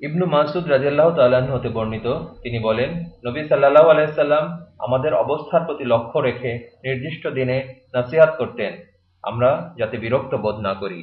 ইবনু মাসুদ রাজিয়াল্লাহ তাল্লাহ্ন হতে বর্ণিত। তিনি বলেন, নবী সাল্লাহ আলাইসাল্লাম আমাদের অবস্থার প্রতি লক্ষ্য রেখে নির্দিষ্ট দিনে নাসিহাত করতেন। আমরা যাতে বিরক্ত বোধ না করি।